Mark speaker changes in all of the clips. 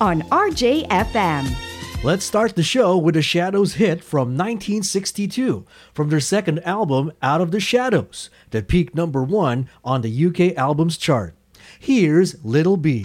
Speaker 1: on RJFM.
Speaker 2: Let's start the show with a Shadows hit from 1962 from their second album, Out of the Shadows, that peaked number one on the UK Albums Chart. Here's Little B.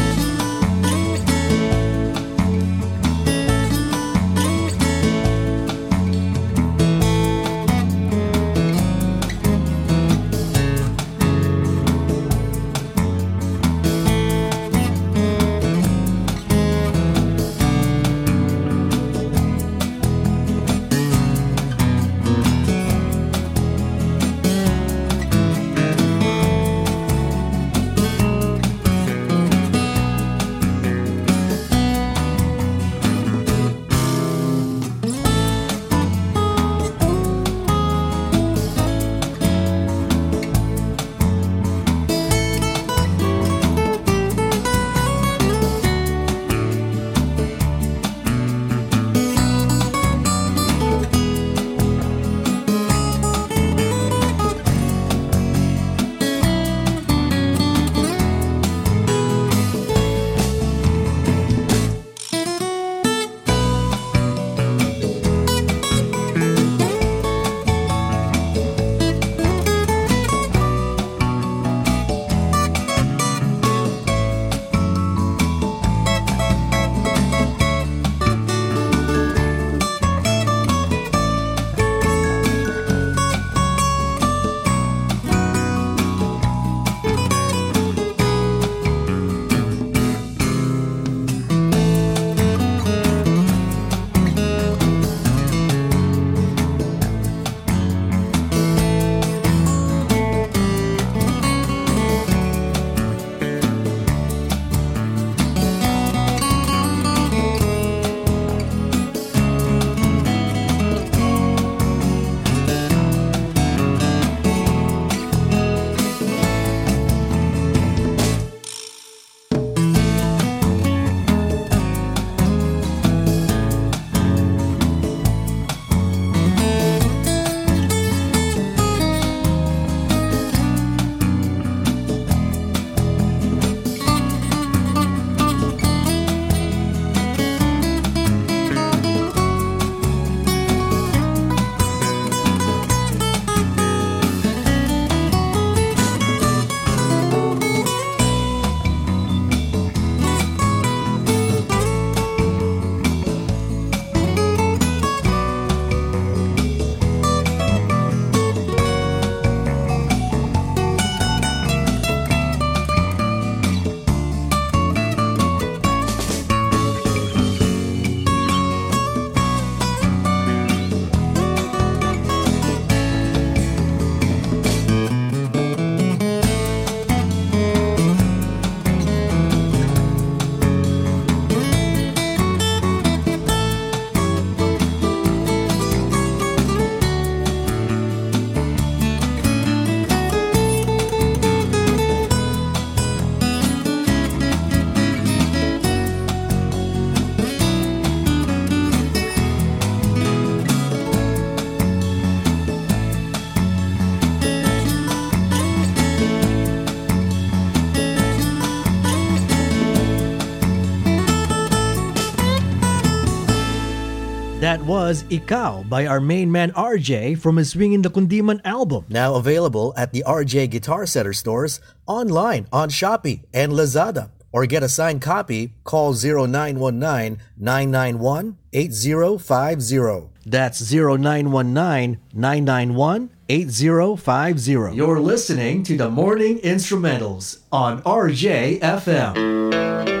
Speaker 2: Was Ikaw by our main man RJ from his Swingin' the Kundiman album.
Speaker 3: Now available at the RJ Guitar Center stores, online on Shopee and Lazada. Or get a signed copy, call 0919-991-8050.
Speaker 2: That's 0919-991-8050. You're listening to the Morning Instrumentals on RJFM.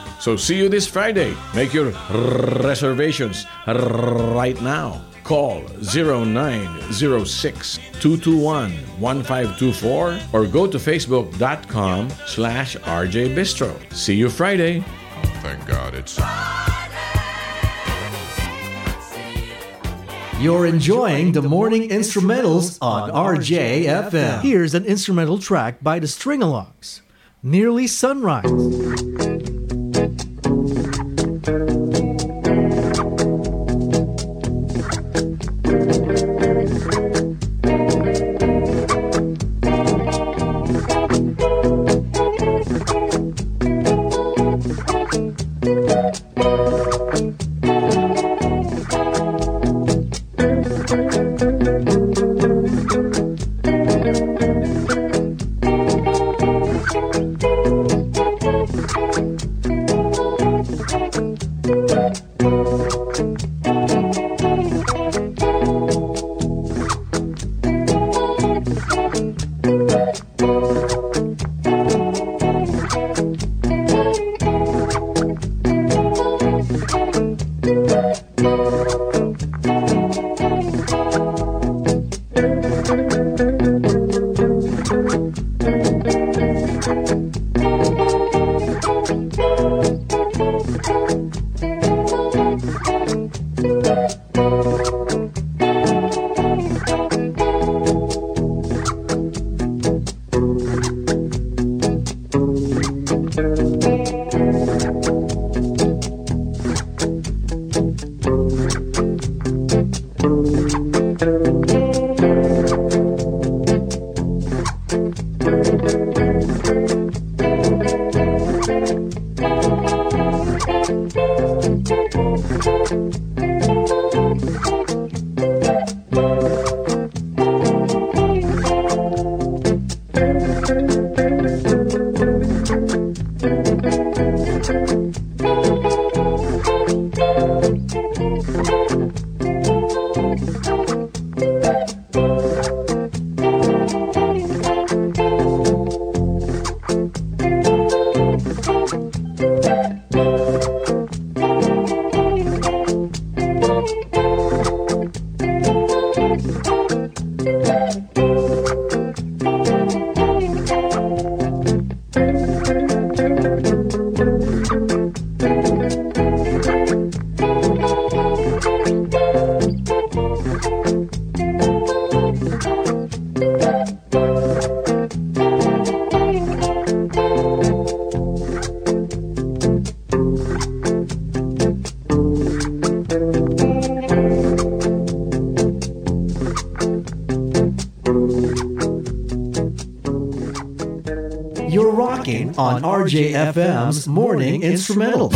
Speaker 4: So see you this Friday. Make your reservations right now. Call 0906 221 1524 or go to facebook.com slash RJ Bistro. See you Friday.
Speaker 5: Thank God it's.
Speaker 2: You're enjoying the morning instrumentals on RJFM. Here's an instrumental track by the Stringalongs, Nearly Sunrise. You're rocking on RJFM's Morning Instrumental.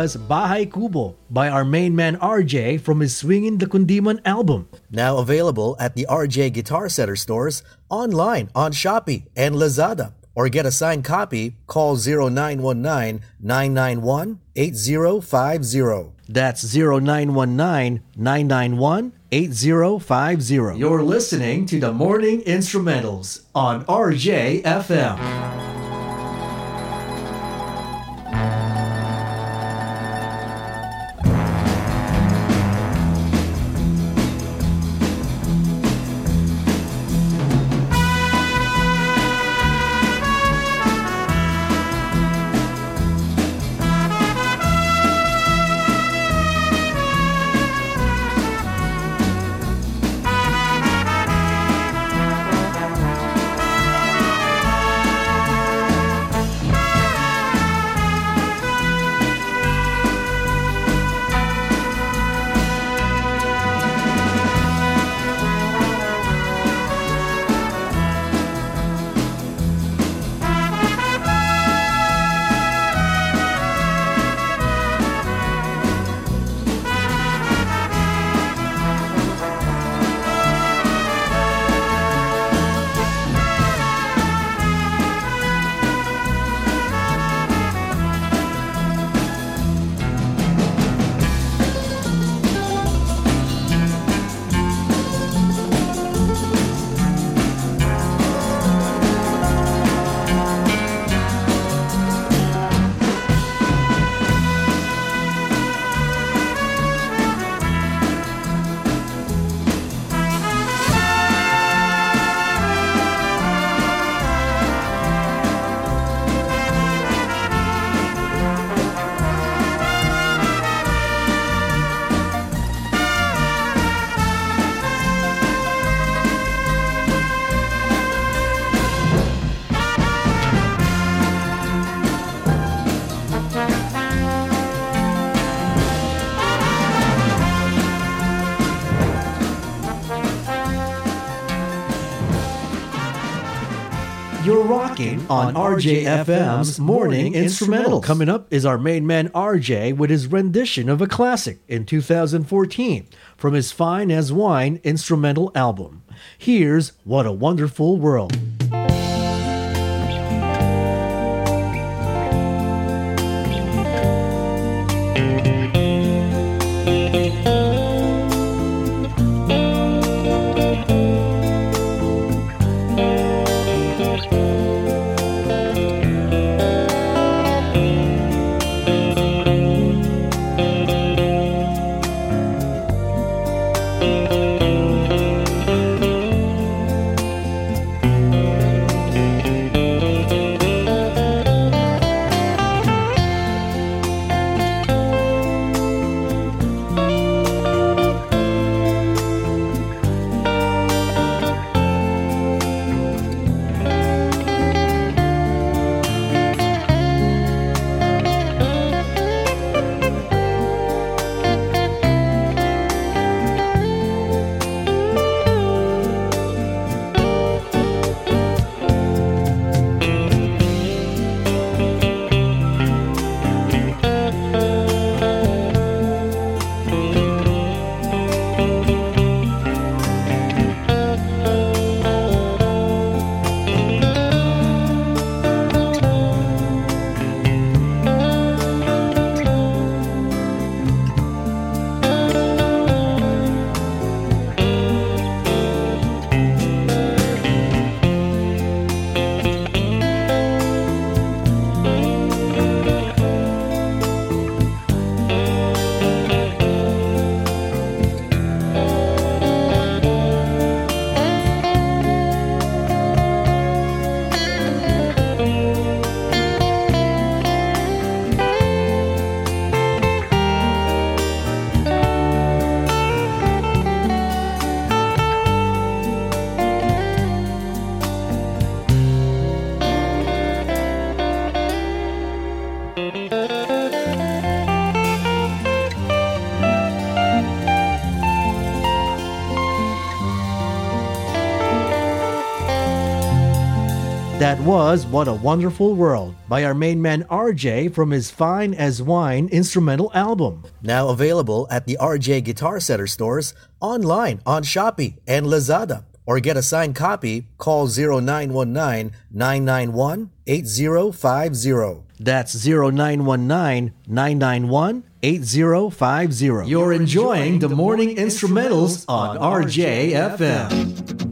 Speaker 2: Was Bahay Kubo by our main man RJ from his Swingin' the Kundiman album.
Speaker 3: Now available at the RJ Guitar Center stores, online on Shopee and Lazada. Or get a signed copy, call 0919 991 8050.
Speaker 2: That's 0919 991 8050. You're listening to the Morning Instrumentals on RJ on RJFM's Morning Instrumental. Coming up is our main man RJ with his rendition of a classic in 2014 from his Fine as Wine instrumental album. Here's What a Wonderful World. That was What a Wonderful World by our main man RJ from his Fine as Wine instrumental album.
Speaker 3: Now available at the RJ Guitar Center stores, online on Shopee and Lazada. Or get a signed copy, call 0919 991 8050.
Speaker 2: That's 0919 991 8050. You're enjoying the morning instrumentals on RJFM.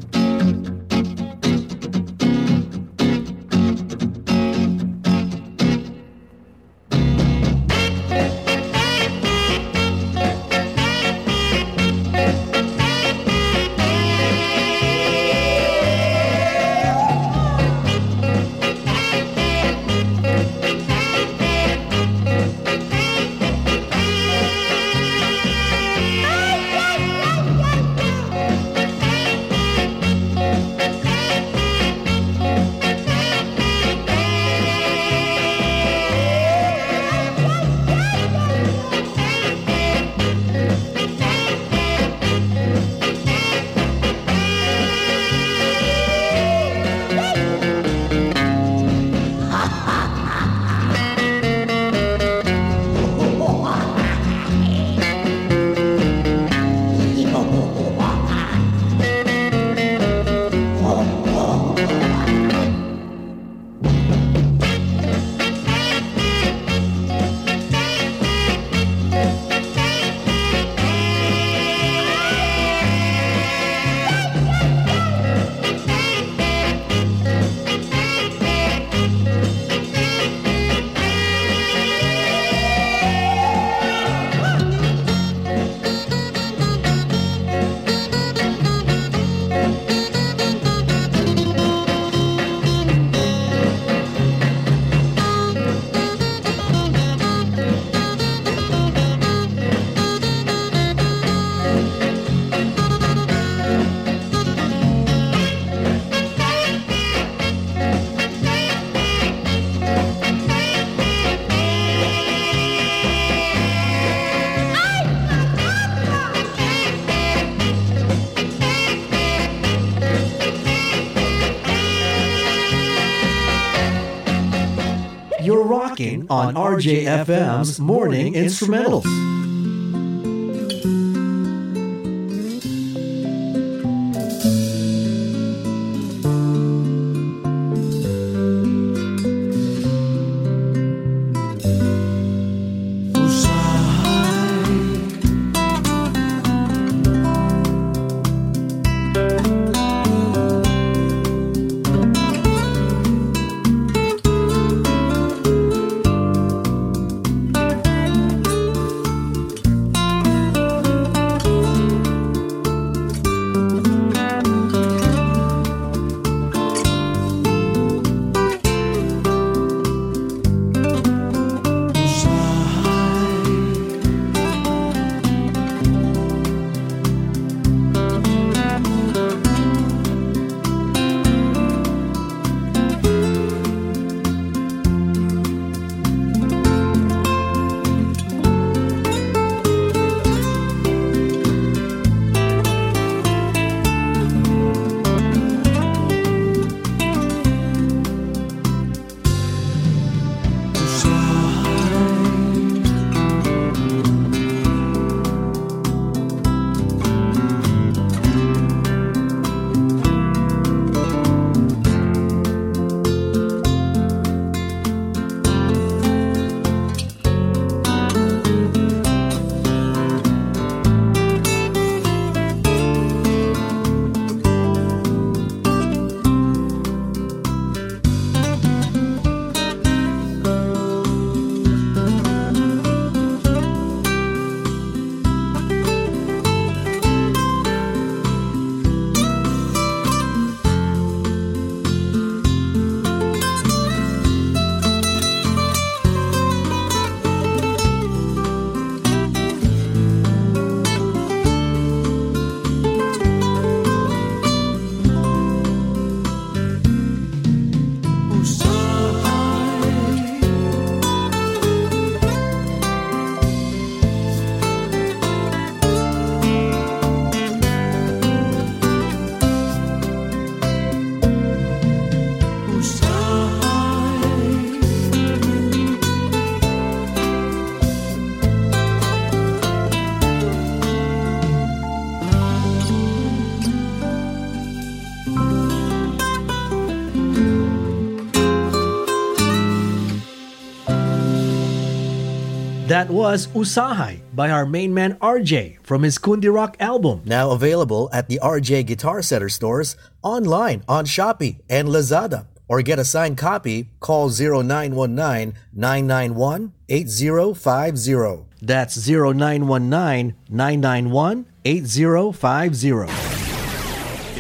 Speaker 2: On RJFM's Morning Instrumentals. That was Usahay by our main man RJ from his Kundi Rock album.
Speaker 3: Now available at the RJ Guitar Center stores, online on Shopee and Lazada. Or get a signed copy, call 0919 991 8050.
Speaker 2: That's 0919 991 8050.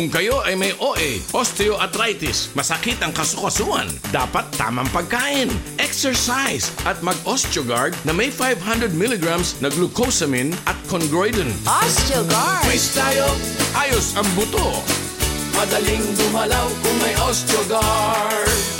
Speaker 4: Kung kayo ay may OA, osteoarthritis, masakit ang kasukasuan, dapat tamang pagkain, exercise, at mag-Osteogard na may 500 mg na glucosamine at chondroitin.
Speaker 5: Osteogard!
Speaker 6: Quiz tayo
Speaker 4: Ayos ang buto!
Speaker 6: Madaling gumalaw kung may Osteogard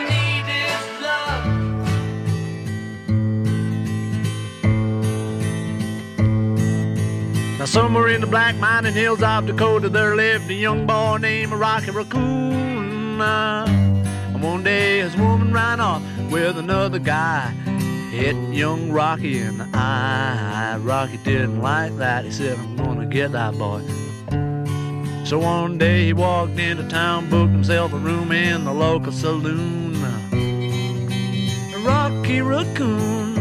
Speaker 7: Now, somewhere in the black mining hills of Dakota, there lived a young boy named Rocky Raccoon. And one day his woman ran off with another guy, hit young Rocky in the eye. Rocky didn't like that. He said, I'm gonna get that boy. So one day he walked into town, booked himself a room in the local saloon. Rocky Raccoon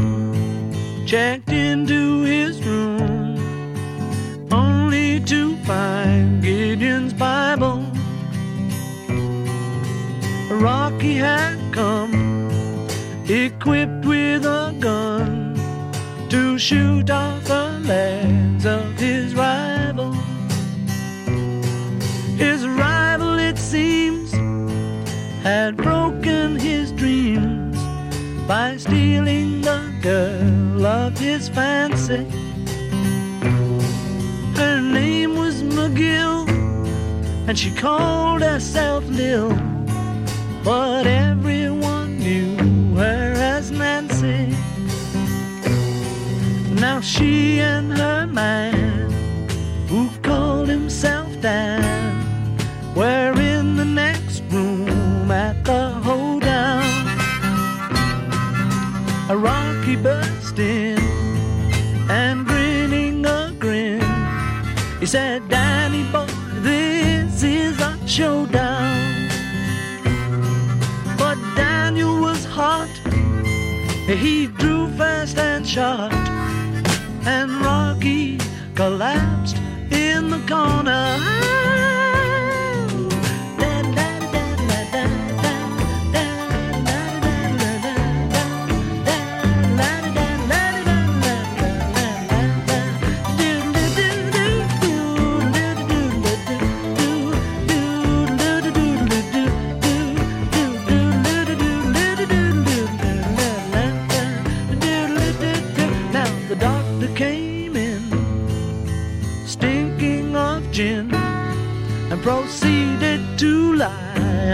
Speaker 7: checked into his room to find Gideon's Bible. Rocky had come equipped with a gun to shoot off the legs of his rival. His rival, it seems, had broken his dreams by stealing the girl of his fancy. Magill, and she called herself Lil, but everyone knew her as Nancy. Now she and her man, who called himself Dan, were in the next room at the hoedown. A Rocky burst in and grinning a grin. He said, showdown. But Daniel was hot. He drew fast and shot. And Rocky collapsed in the corner.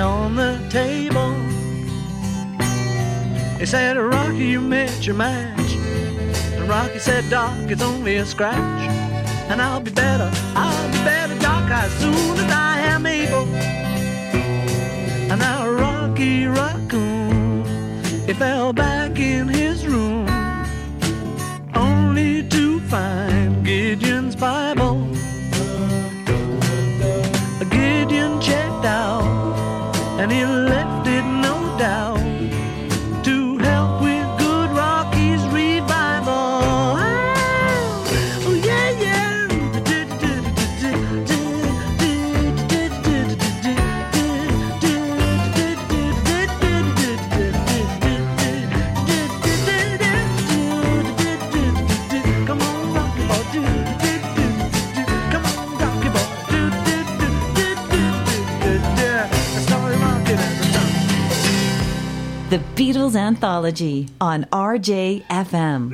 Speaker 7: On the table. He said, Rocky, you met your match. And Rocky said, Doc, it's only a scratch. And I'll be better, I'll be better, Doc, as soon as I am able. And now Rocky Raccoon, he fell back in his room, only to find
Speaker 8: Anthology on RJFM.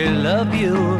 Speaker 6: I love you.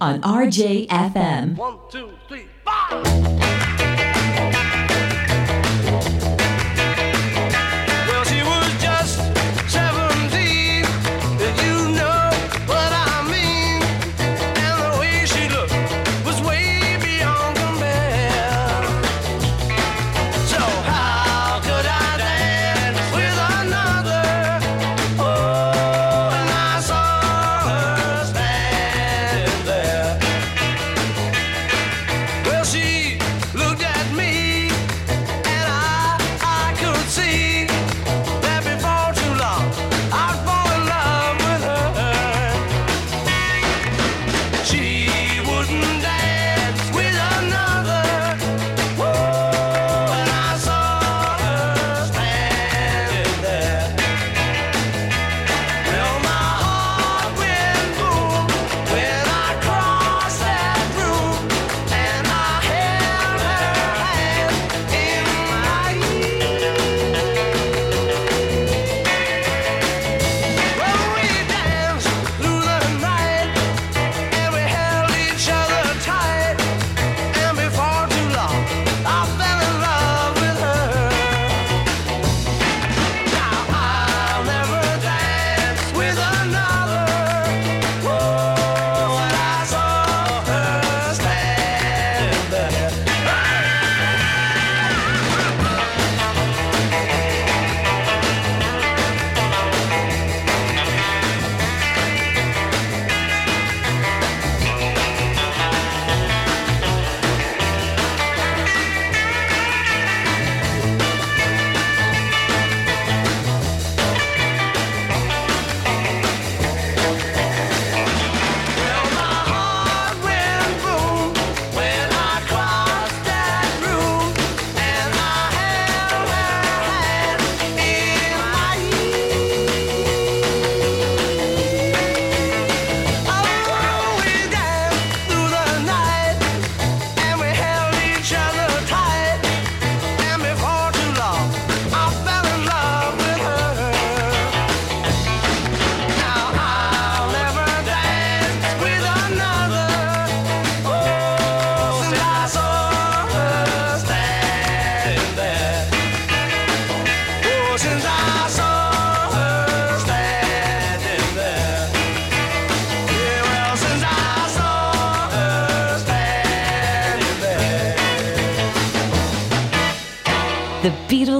Speaker 8: On RJFM.
Speaker 6: One, two.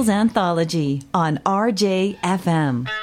Speaker 8: Anthology on RJFM.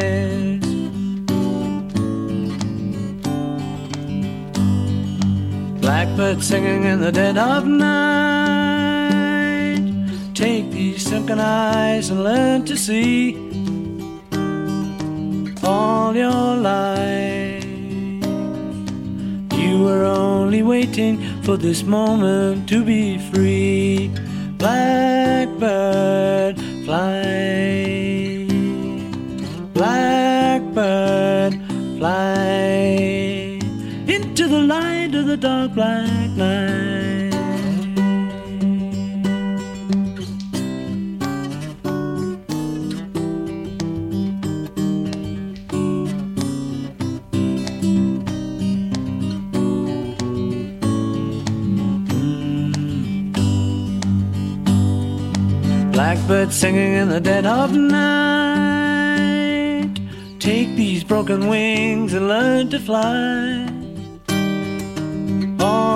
Speaker 7: Blackbird singing in the dead of night. Take these sunken eyes and learn to see all your life. You were only waiting for this moment to be free. Blackbird, the dark black night. Blackbird singing in the dead of night. Take these broken wings and learn to fly.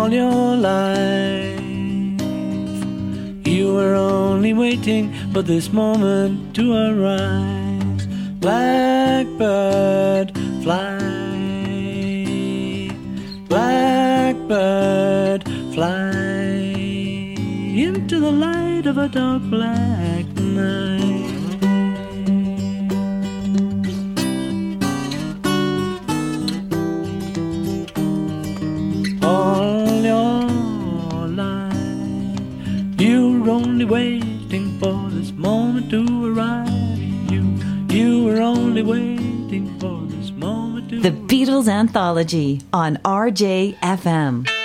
Speaker 7: All your life, you were only waiting for this moment to arise. Blackbird, fly. Blackbird, fly into the light of a dark black night. Only waiting for this moment to arrive. You, you were only waiting for this moment to
Speaker 8: The Beatles Anthology on RJFM.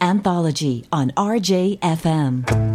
Speaker 8: Anthology on RJFM.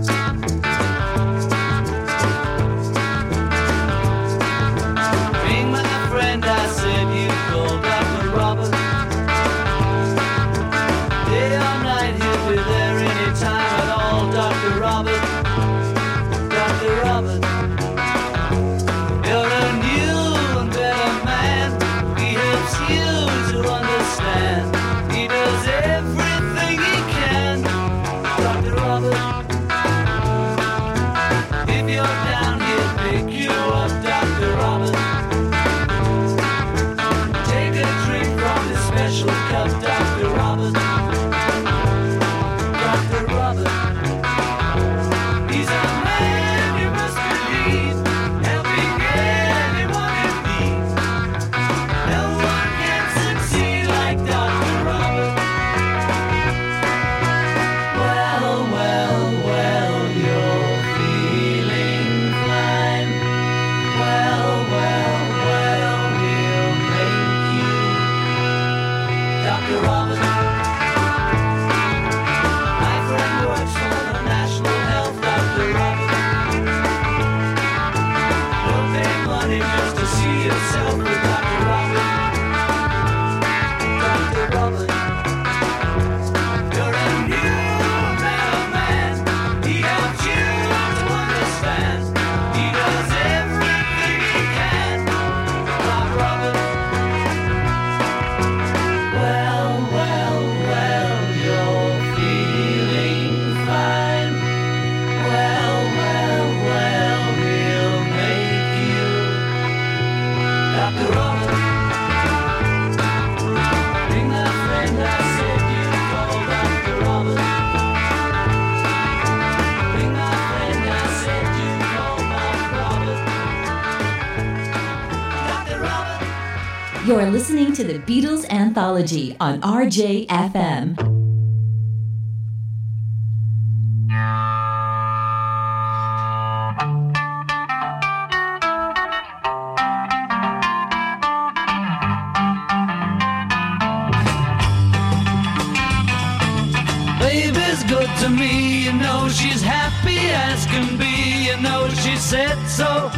Speaker 8: Anthology on RJFM.
Speaker 6: to me, you know she's happy as can be, you know she said so.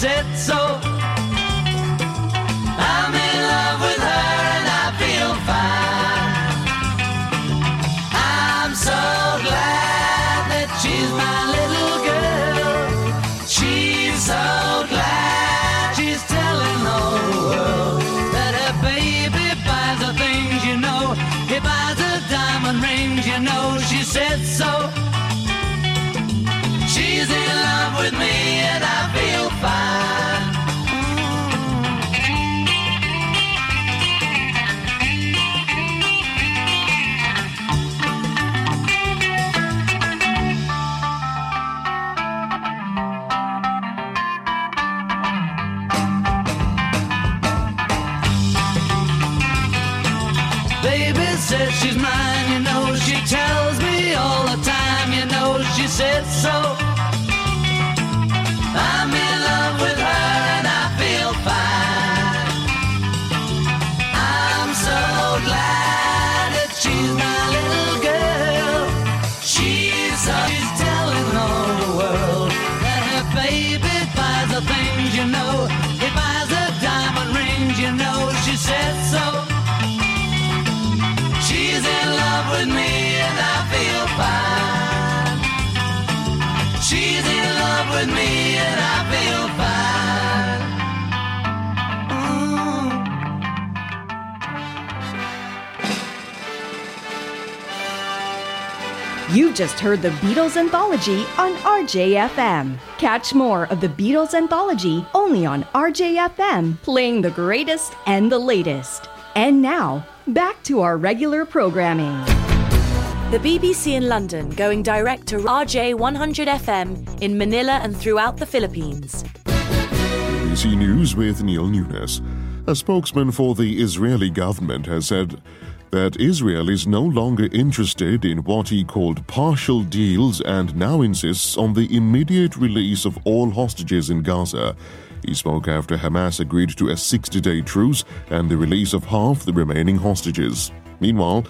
Speaker 6: said so
Speaker 1: just heard the Beatles Anthology on RJFM. Catch more of the Beatles Anthology only on RJFM, playing the greatest and the latest. And now, back to our regular programming.
Speaker 5: The BBC in London going direct to RJ 100 FM in Manila and throughout the Philippines.
Speaker 9: BBC News with Neil Nunes. A spokesman for the Israeli government has said that Israel is no longer interested in what he called partial deals and now insists on the immediate release of all hostages in Gaza. He spoke after Hamas agreed to a 60 day truce and the release of half the remaining hostages. Meanwhile,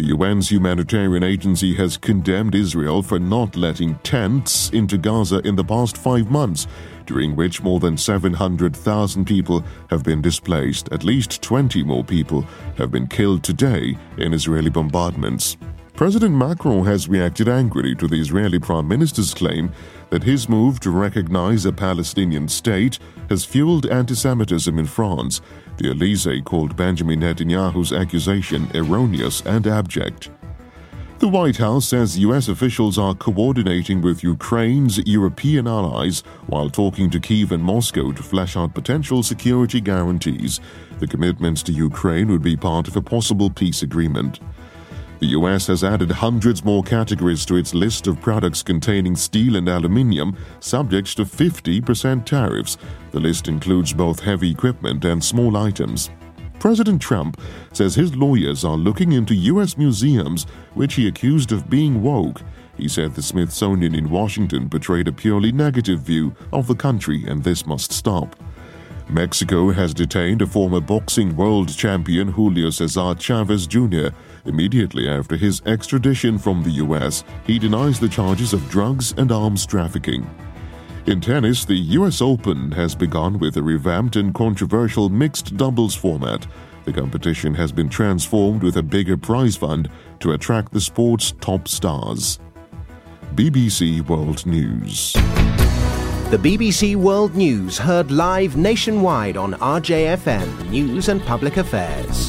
Speaker 9: the UN's humanitarian agency has condemned Israel for not letting tents into Gaza in the past five months, during which more than 700,000 people have been displaced. At least 20 more people have been killed today in Israeli bombardments. President Macron has reacted angrily to the Israeli Prime Minister's claim that his move to recognize a Palestinian state has fueled anti Semitism in France. The Elysee called Benjamin Netanyahu's accusation erroneous and abject. The White House says U.S. officials are coordinating with Ukraine's European allies while talking to Kiev and Moscow to flesh out potential security guarantees. The commitments to Ukraine would be part of a possible peace agreement. The US has added hundreds more categories to its list of products containing steel and aluminium, subject to 50% tariffs. The list includes both heavy equipment and small items. President Trump says his lawyers are looking into U.S. museums, which he accused of being woke. He said the Smithsonian in Washington portrayed a purely negative view of the country, and this must stop. Mexico has detained a former boxing world champion Julio Cesar Chavez Jr. Immediately after his extradition from the U.S., he denies the charges of drugs and arms trafficking. In tennis, the US Open has begun with a revamped and controversial mixed doubles format. The competition has been transformed with a bigger prize fund to attract the sport's top stars. BBC World News.
Speaker 10: The BBC World News heard live nationwide on RJFM News and Public Affairs.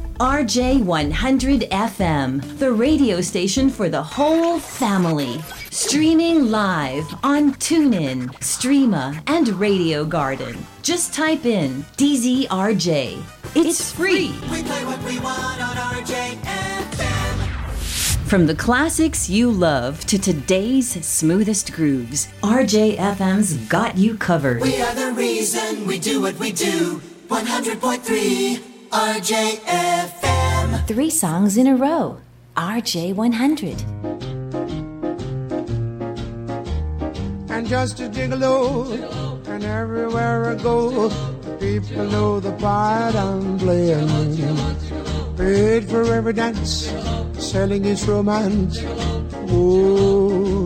Speaker 11: RJ100 FM, the radio station for the whole family. Streaming live on TuneIn, Streema, and Radio Garden. Just type in DZRJ. It's free.
Speaker 12: We play what we want on RJFM.
Speaker 11: From the classics you love to today's smoothest grooves, RJFM's got you covered.
Speaker 12: We are the reason we do what we do. 100.3 RJFM.
Speaker 11: Three songs in a row. RJ100.
Speaker 6: and just a gigolo. And everywhere I go, people know the part I'm playing. Paid for every dance, selling his romance. Oh,